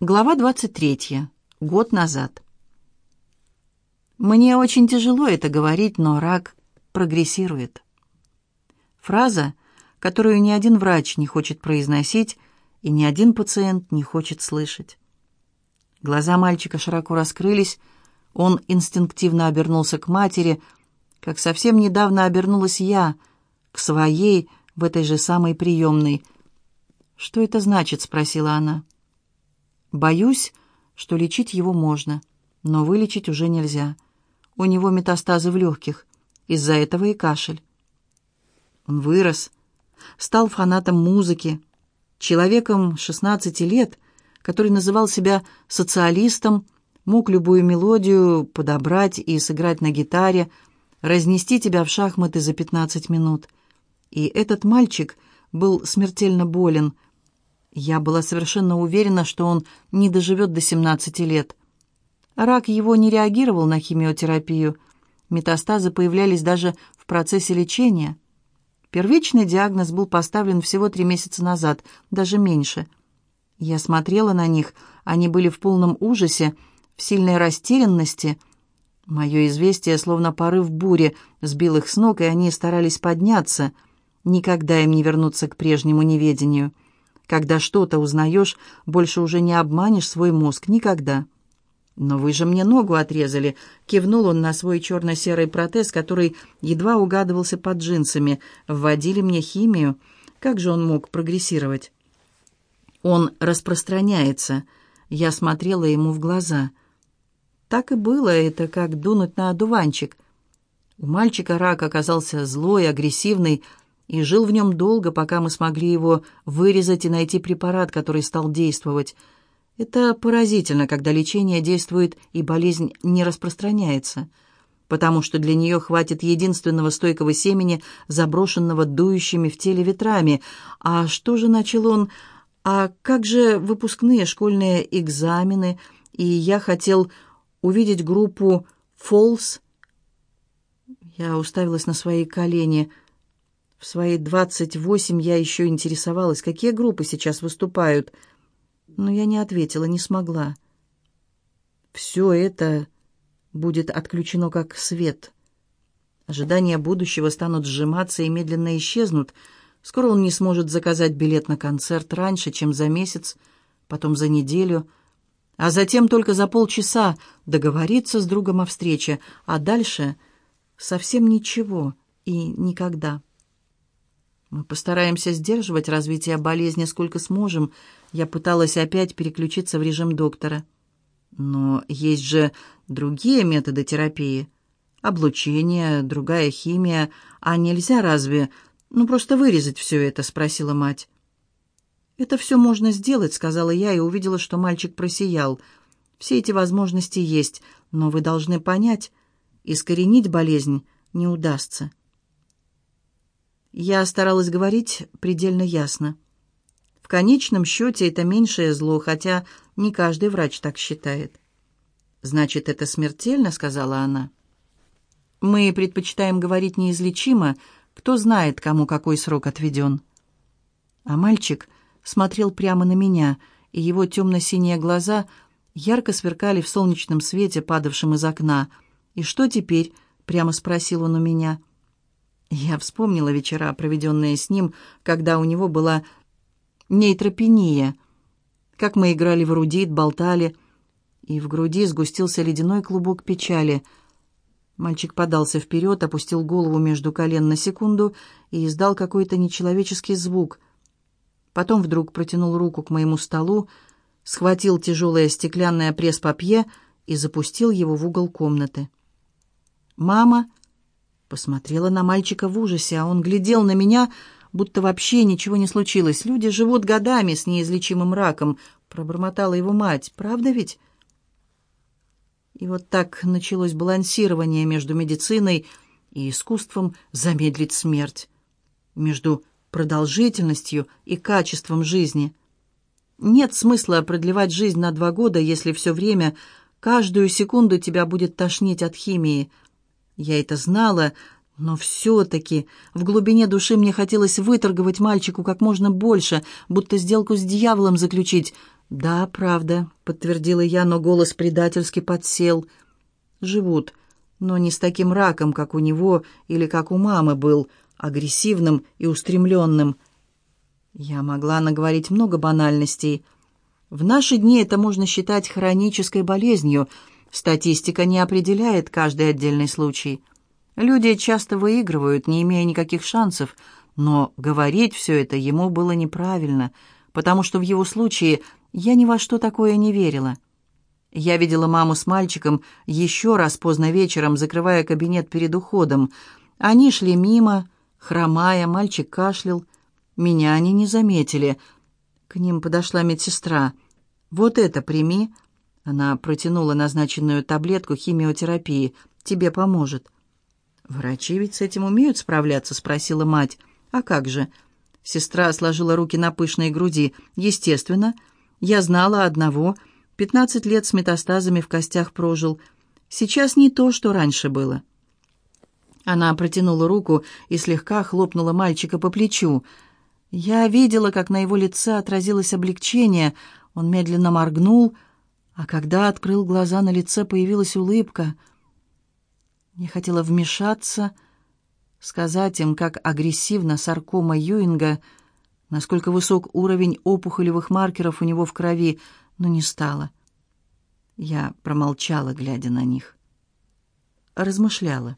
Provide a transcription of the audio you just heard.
Глава 23. Год назад. Мне очень тяжело это говорить, но рак прогрессирует. Фраза, которую ни один врач не хочет произносить и ни один пациент не хочет слышать. Глаза мальчика широко раскрылись, он инстинктивно обернулся к матери, как совсем недавно обернулась я, к своей в этой же самой приемной. «Что это значит?» — спросила она. Боюсь, что лечить его можно, но вылечить уже нельзя. У него метастазы в легких, из-за этого и кашель. Он вырос, стал фанатом музыки, человеком 16 лет, который называл себя социалистом, мог любую мелодию подобрать и сыграть на гитаре, разнести тебя в шахматы за 15 минут. И этот мальчик был смертельно болен – я была совершенно уверена, что он не доживет до 17 лет. Рак его не реагировал на химиотерапию. Метастазы появлялись даже в процессе лечения. Первичный диагноз был поставлен всего три месяца назад, даже меньше. Я смотрела на них, они были в полном ужасе, в сильной растерянности. Мое известие, словно порыв бури, сбил их с ног, и они старались подняться. Никогда им не вернуться к прежнему неведению. Когда что-то узнаешь, больше уже не обманешь свой мозг никогда. «Но вы же мне ногу отрезали», — кивнул он на свой черно-серый протез, который едва угадывался под джинсами. «Вводили мне химию. Как же он мог прогрессировать?» «Он распространяется». Я смотрела ему в глаза. Так и было, это как дунуть на одуванчик. У мальчика рак оказался злой, агрессивный, и жил в нем долго, пока мы смогли его вырезать и найти препарат, который стал действовать. Это поразительно, когда лечение действует и болезнь не распространяется, потому что для нее хватит единственного стойкого семени, заброшенного дующими в теле ветрами. А что же начал он? А как же выпускные школьные экзамены? И я хотел увидеть группу «Фолс». Я уставилась на свои колени – в свои двадцать восемь я еще интересовалась, какие группы сейчас выступают. Но я не ответила, не смогла. Все это будет отключено как свет. Ожидания будущего станут сжиматься и медленно исчезнут. Скоро он не сможет заказать билет на концерт раньше, чем за месяц, потом за неделю, а затем только за полчаса договориться с другом о встрече, а дальше совсем ничего и никогда. Мы постараемся сдерживать развитие болезни сколько сможем. Я пыталась опять переключиться в режим доктора. Но есть же другие методы терапии. Облучение, другая химия. А нельзя разве... Ну, просто вырезать все это, спросила мать. «Это все можно сделать», — сказала я и увидела, что мальчик просиял. «Все эти возможности есть, но вы должны понять, искоренить болезнь не удастся». Я старалась говорить предельно ясно. В конечном счете это меньшее зло, хотя не каждый врач так считает. «Значит, это смертельно?» — сказала она. «Мы предпочитаем говорить неизлечимо. Кто знает, кому какой срок отведен». А мальчик смотрел прямо на меня, и его темно-синие глаза ярко сверкали в солнечном свете, падавшем из окна. «И что теперь?» — прямо спросил он у меня. Я вспомнила вечера, проведенные с ним, когда у него была нейтропения, как мы играли в эрудит, болтали, и в груди сгустился ледяной клубок печали. Мальчик подался вперед, опустил голову между колен на секунду и издал какой-то нечеловеческий звук. Потом вдруг протянул руку к моему столу, схватил тяжелое стеклянное пресс-папье и запустил его в угол комнаты. Мама Посмотрела на мальчика в ужасе, а он глядел на меня, будто вообще ничего не случилось. Люди живут годами с неизлечимым раком, пробормотала его мать. Правда ведь? И вот так началось балансирование между медициной и искусством замедлить смерть, между продолжительностью и качеством жизни. Нет смысла продлевать жизнь на два года, если все время, каждую секунду тебя будет тошнить от химии – я это знала, но все-таки в глубине души мне хотелось выторговать мальчику как можно больше, будто сделку с дьяволом заключить. «Да, правда», — подтвердила я, но голос предательски подсел. «Живут, но не с таким раком, как у него или как у мамы был, агрессивным и устремленным». Я могла наговорить много банальностей. В наши дни это можно считать хронической болезнью. Статистика не определяет каждый отдельный случай. Люди часто выигрывают, не имея никаких шансов, но говорить все это ему было неправильно, потому что в его случае я ни во что такое не верила. Я видела маму с мальчиком еще раз поздно вечером, закрывая кабинет перед уходом. Они шли мимо, хромая, мальчик кашлял. Меня они не заметили. К ним подошла медсестра. «Вот это прими». Она протянула назначенную таблетку химиотерапии. «Тебе поможет». «Врачи ведь с этим умеют справляться?» — спросила мать. «А как же?» Сестра сложила руки на пышной груди. «Естественно. Я знала одного. Пятнадцать лет с метастазами в костях прожил. Сейчас не то, что раньше было». Она протянула руку и слегка хлопнула мальчика по плечу. Я видела, как на его лице отразилось облегчение. Он медленно моргнул, а когда открыл глаза, на лице появилась улыбка. Я хотела вмешаться, сказать им, как агрессивно саркома Юинга, насколько высок уровень опухолевых маркеров у него в крови, но не стала. Я промолчала, глядя на них. Размышляла.